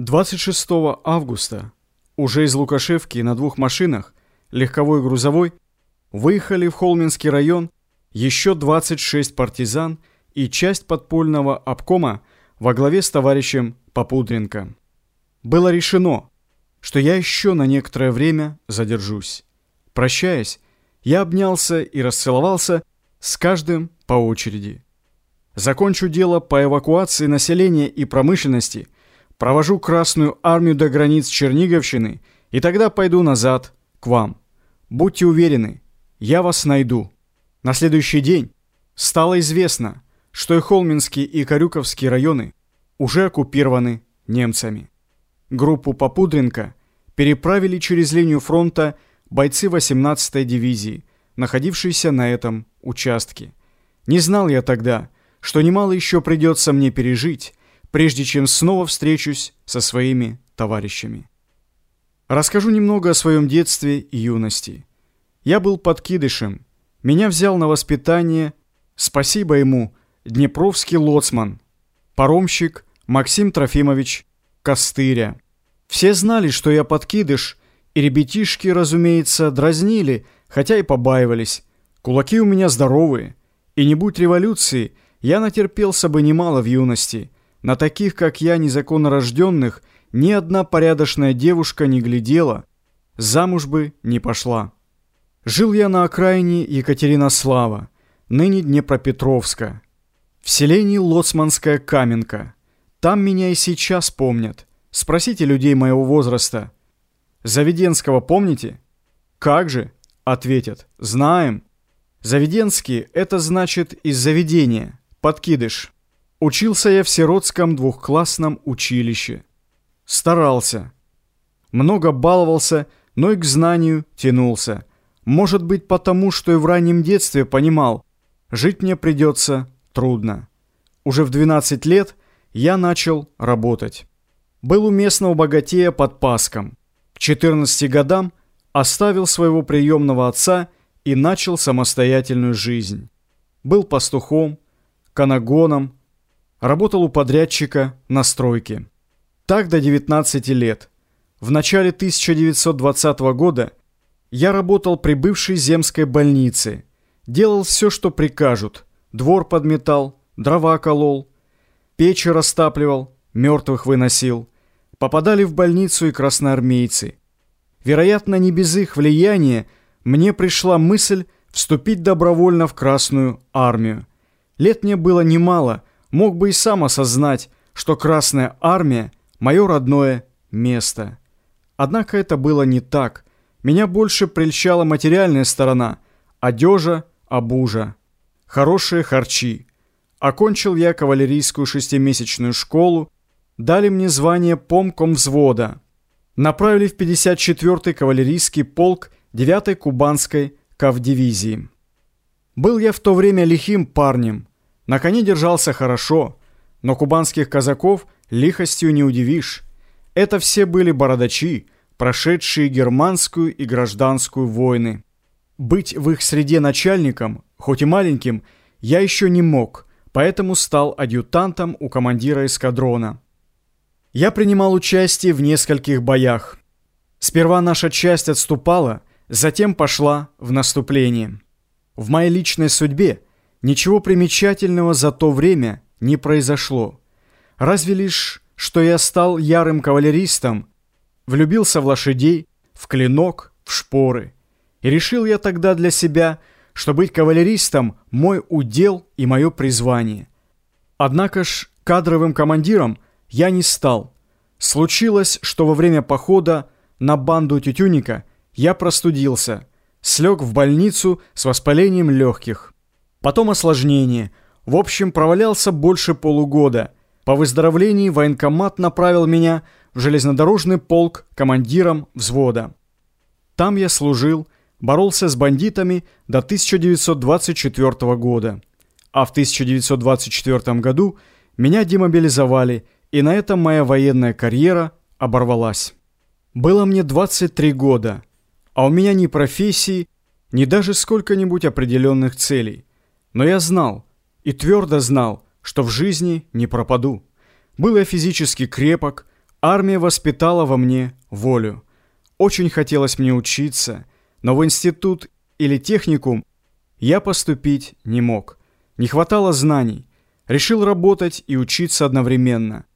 26 августа уже из Лукашевки на двух машинах, легковой и грузовой, выехали в Холминский район еще 26 партизан и часть подпольного обкома во главе с товарищем Попудренко. Было решено, что я еще на некоторое время задержусь. Прощаясь, я обнялся и расцеловался с каждым по очереди. Закончу дело по эвакуации населения и промышленности – Провожу Красную Армию до границ Черниговщины, и тогда пойду назад, к вам. Будьте уверены, я вас найду. На следующий день стало известно, что и Холминский, и Карюковский районы уже оккупированы немцами. Группу Попудренко переправили через линию фронта бойцы 18-й дивизии, находившиеся на этом участке. Не знал я тогда, что немало еще придется мне пережить, прежде чем снова встречусь со своими товарищами. Расскажу немного о своем детстве и юности. Я был подкидышем. Меня взял на воспитание, спасибо ему, днепровский лоцман, паромщик Максим Трофимович Костыря. Все знали, что я подкидыш, и ребятишки, разумеется, дразнили, хотя и побаивались. Кулаки у меня здоровые, и не будь революции, я натерпелся бы немало в юности – на таких, как я, незаконно рожденных, ни одна порядочная девушка не глядела, замуж бы не пошла. Жил я на окраине Екатеринослава, ныне Днепропетровска, в селении Лоцманская Каменка. Там меня и сейчас помнят. Спросите людей моего возраста. Заведенского помните? Как же? Ответят. Знаем. Заведенский – это значит из заведения, подкидыш. Учился я в сиротском двухклассном училище. Старался. Много баловался, но и к знанию тянулся. Может быть, потому, что и в раннем детстве понимал, жить мне придется трудно. Уже в 12 лет я начал работать. Был у местного богатея под Паском. К 14 годам оставил своего приемного отца и начал самостоятельную жизнь. Был пастухом, канагоном, Работал у подрядчика на стройке. Так до 19 лет. В начале 1920 года я работал при бывшей земской больнице. Делал все, что прикажут. Двор подметал, дрова колол, печи растапливал, мертвых выносил. Попадали в больницу и красноармейцы. Вероятно, не без их влияния мне пришла мысль вступить добровольно в Красную армию. Лет мне было немало – мог бы и сам осознать, что Красная Армия – мое родное место. Однако это было не так. Меня больше прельщала материальная сторона – одежа, обужа, хорошие харчи. Окончил я кавалерийскую шестимесячную школу, дали мне звание помком взвода. Направили в 54-й кавалерийский полк 9-й кубанской кавдивизии. Был я в то время лихим парнем – на коне держался хорошо, но кубанских казаков лихостью не удивишь. Это все были бородачи, прошедшие германскую и гражданскую войны. Быть в их среде начальником, хоть и маленьким, я еще не мог, поэтому стал адъютантом у командира эскадрона. Я принимал участие в нескольких боях. Сперва наша часть отступала, затем пошла в наступление. В моей личной судьбе – Ничего примечательного за то время не произошло. Разве лишь, что я стал ярым кавалеристом, влюбился в лошадей, в клинок, в шпоры. И решил я тогда для себя, что быть кавалеристом – мой удел и мое призвание. Однако ж кадровым командиром я не стал. Случилось, что во время похода на банду Тютюника я простудился, слег в больницу с воспалением легких. Потом осложнение. В общем, провалялся больше полугода. По выздоровлении военкомат направил меня в железнодорожный полк командиром взвода. Там я служил, боролся с бандитами до 1924 года. А в 1924 году меня демобилизовали, и на этом моя военная карьера оборвалась. Было мне 23 года, а у меня ни профессии, ни даже сколько-нибудь определенных целей. Но я знал, и твердо знал, что в жизни не пропаду. Был я физически крепок, Армия воспитала во мне волю. Очень хотелось мне учиться, но в институт или техникум я поступить не мог. Не хватало знаний. Решил работать и учиться одновременно.